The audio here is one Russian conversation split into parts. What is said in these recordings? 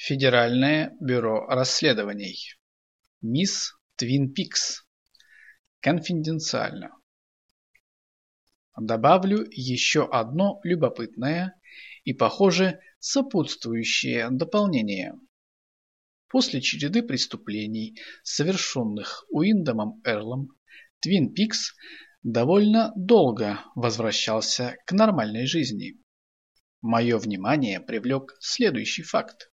Федеральное бюро расследований. Мисс Твин Пикс. Конфиденциально. Добавлю еще одно любопытное и, похоже, сопутствующее дополнение. После череды преступлений, совершенных Уиндомом Эрлом, Твин Пикс довольно долго возвращался к нормальной жизни. Мое внимание привлек следующий факт.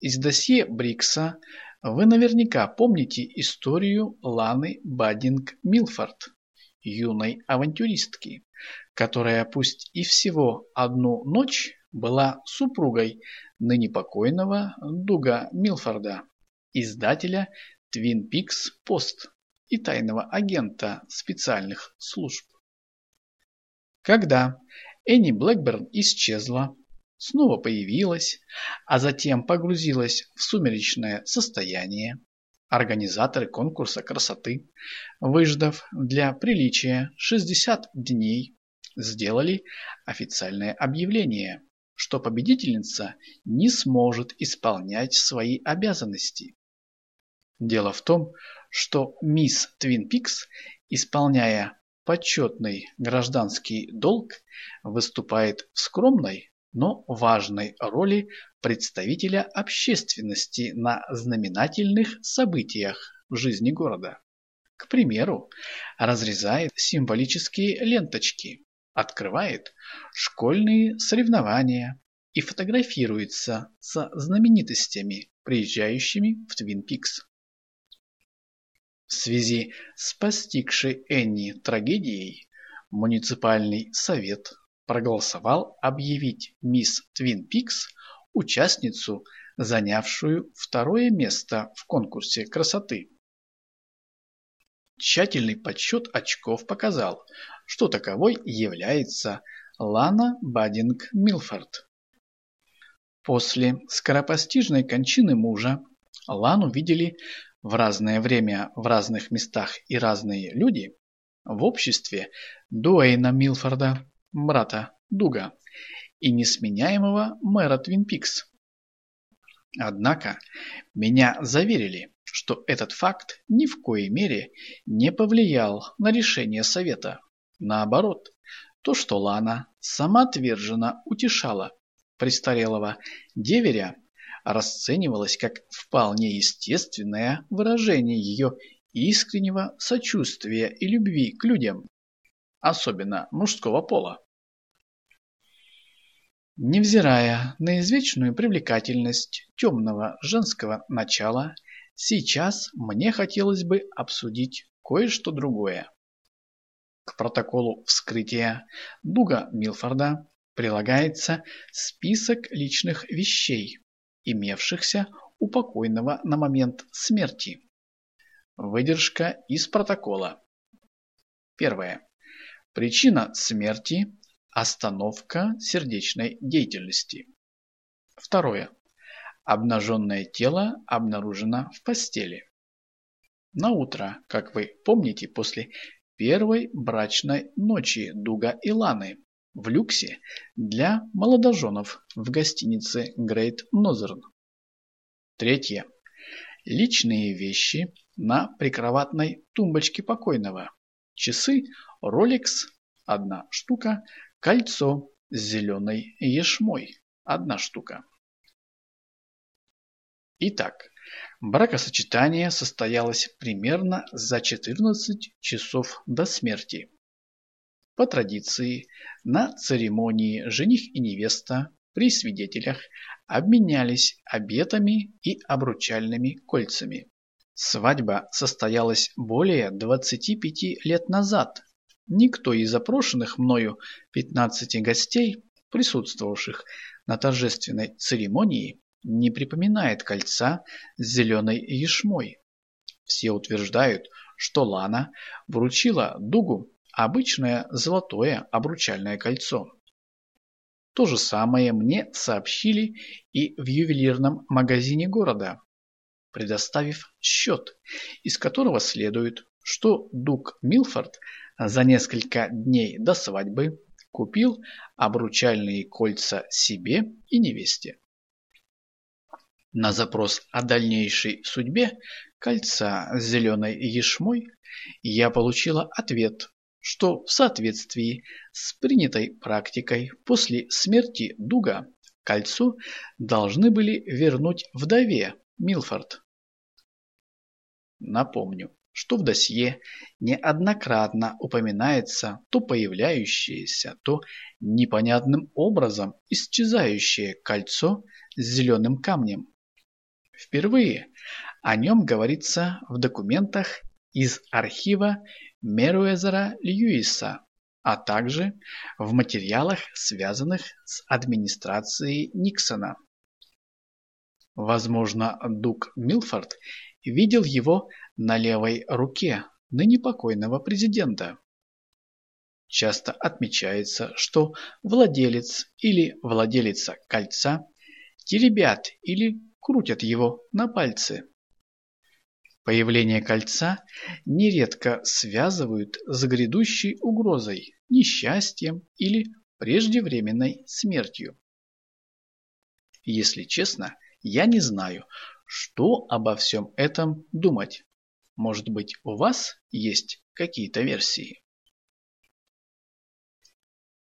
Из досье Брикса вы наверняка помните историю Ланы Баддинг-Милфорд, юной авантюристки, которая пусть и всего одну ночь была супругой ныне покойного Дуга Милфорда, издателя Twin Peaks Post и тайного агента специальных служб. Когда Энни Блэкберн исчезла, снова появилась, а затем погрузилась в сумеречное состояние. Организаторы конкурса красоты, выждав для приличия 60 дней, сделали официальное объявление, что победительница не сможет исполнять свои обязанности. Дело в том, что мисс Твин Пикс, исполняя почетный гражданский долг, выступает в скромной, но важной роли представителя общественности на знаменательных событиях в жизни города. К примеру, разрезает символические ленточки, открывает школьные соревнования и фотографируется со знаменитостями, приезжающими в Твин Пикс. В связи с постигшей Энни трагедией муниципальный совет проголосовал объявить мисс Твин Пикс участницу, занявшую второе место в конкурсе красоты. Тщательный подсчет очков показал, что таковой является Лана Баддинг Милфорд. После скоропостижной кончины мужа Лану видели в разное время в разных местах и разные люди в обществе Дуэйна Милфорда, брата Дуга и несменяемого мэра Твин Пикс. Однако меня заверили, что этот факт ни в коей мере не повлиял на решение совета. Наоборот, то, что Лана самоотверженно утешала престарелого деверя, расценивалось как вполне естественное выражение ее искреннего сочувствия и любви к людям особенно мужского пола. Невзирая на извечную привлекательность темного женского начала, сейчас мне хотелось бы обсудить кое-что другое. К протоколу вскрытия Дуга Милфорда прилагается список личных вещей, имевшихся у покойного на момент смерти. Выдержка из протокола. Первое. Причина смерти – остановка сердечной деятельности. Второе. Обнаженное тело обнаружено в постели. На утро, как вы помните, после первой брачной ночи Дуга и Ланы в люксе для молодоженов в гостинице Great Northern. Третье. Личные вещи на прикроватной тумбочке покойного. Часы Rolex – одна штука, кольцо с зеленой ешмой – одна штука. Итак, бракосочетание состоялось примерно за 14 часов до смерти. По традиции, на церемонии жених и невеста при свидетелях обменялись обетами и обручальными кольцами. Свадьба состоялась более 25 лет назад Никто из запрошенных мною 15 гостей, присутствовавших на торжественной церемонии, не припоминает кольца с зеленой ешмой. Все утверждают, что Лана вручила Дугу обычное золотое обручальное кольцо. То же самое мне сообщили и в ювелирном магазине города, предоставив счет, из которого следует, что Дуг Милфорд за несколько дней до свадьбы купил обручальные кольца себе и невесте. На запрос о дальнейшей судьбе кольца с зеленой ешмой я получила ответ, что в соответствии с принятой практикой после смерти Дуга кольцо должны были вернуть вдове Милфорд. Напомню, что в досье неоднократно упоминается то появляющееся, то непонятным образом исчезающее кольцо с зеленым камнем. Впервые о нем говорится в документах из архива Меруэзера Льюиса, а также в материалах, связанных с администрацией Никсона. Возможно, Дук Милфорд видел его на левой руке ныне покойного президента. Часто отмечается, что владелец или владелица кольца теребят или крутят его на пальце. Появление кольца нередко связывают с грядущей угрозой, несчастьем или преждевременной смертью. Если честно, я не знаю, что обо всем этом думать. Может быть, у вас есть какие-то версии?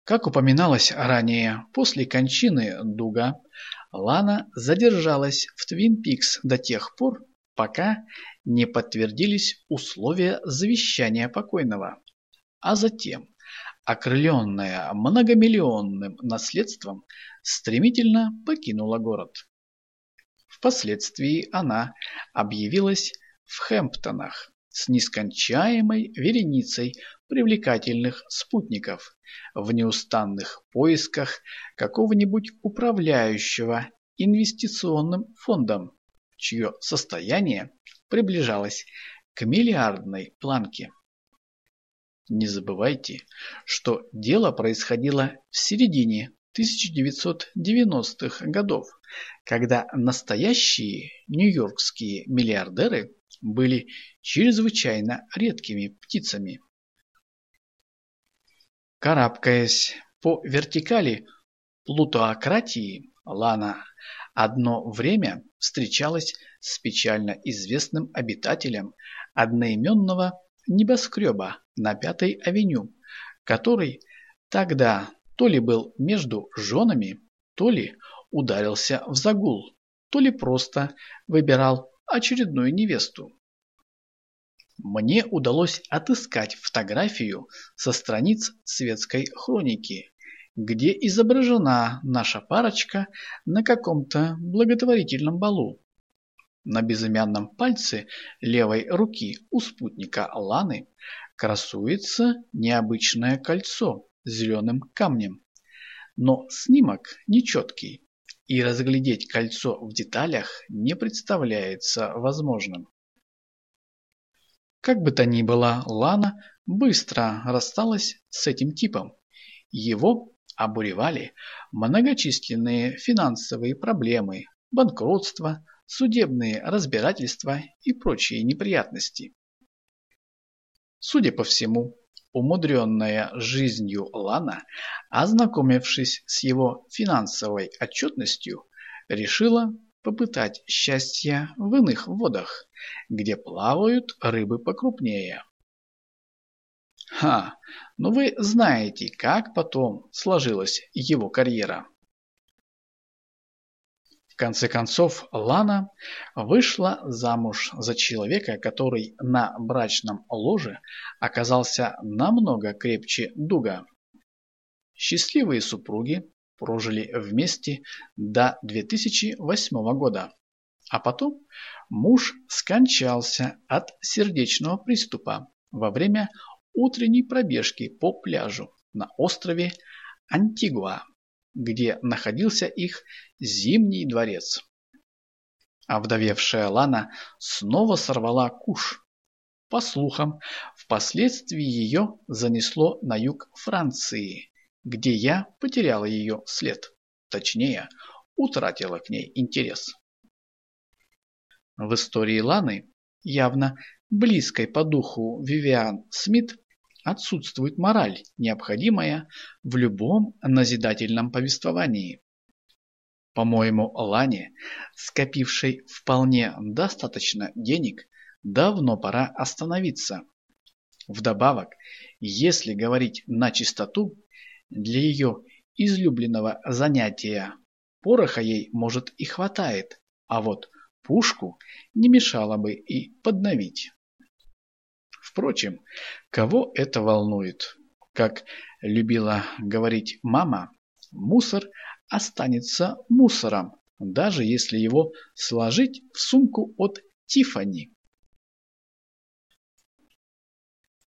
Как упоминалось ранее, после кончины Дуга Лана задержалась в Твин Пикс до тех пор, пока не подтвердились условия завещания покойного. А затем, окрыленная многомиллионным наследством, стремительно покинула город. Впоследствии она объявилась в Хэмптонах с нескончаемой вереницей привлекательных спутников в неустанных поисках какого-нибудь управляющего инвестиционным фондом, чье состояние приближалось к миллиардной планке. Не забывайте, что дело происходило в середине 1990-х годов, когда настоящие нью-йоркские миллиардеры были чрезвычайно редкими птицами. Карабкаясь по вертикали плутократии, Лана одно время встречалась с печально известным обитателем одноименного небоскреба на Пятой авеню, который тогда то ли был между женами, то ли ударился в загул, то ли просто выбирал очередную невесту. Мне удалось отыскать фотографию со страниц светской хроники, где изображена наша парочка на каком-то благотворительном балу. На безымянном пальце левой руки у спутника Ланы красуется необычное кольцо зеленым камнем. Но снимок нечеткий, и разглядеть кольцо в деталях не представляется возможным. Как бы то ни было, Лана быстро рассталась с этим типом. Его обуревали многочисленные финансовые проблемы, банкротство, судебные разбирательства и прочие неприятности. Судя по всему, Умудренная жизнью Лана, ознакомившись с его финансовой отчетностью, решила попытать счастье в иных водах, где плавают рыбы покрупнее. Ха, ну вы знаете, как потом сложилась его карьера. В конце концов, Лана вышла замуж за человека, который на брачном ложе оказался намного крепче Дуга. Счастливые супруги прожили вместе до 2008 года. А потом муж скончался от сердечного приступа во время утренней пробежки по пляжу на острове Антигуа где находился их зимний дворец. А вдовевшая Лана снова сорвала куш. По слухам, впоследствии ее занесло на юг Франции, где я потеряла ее след. Точнее, утратила к ней интерес. В истории Ланы, явно близкой по духу Вивиан Смит, отсутствует мораль, необходимая в любом назидательном повествовании. По-моему, Лане, скопившей вполне достаточно денег, давно пора остановиться. Вдобавок, если говорить на чистоту, для ее излюбленного занятия пороха ей, может, и хватает, а вот пушку не мешало бы и подновить. Впрочем, кого это волнует? Как любила говорить мама, мусор останется мусором, даже если его сложить в сумку от Тифани.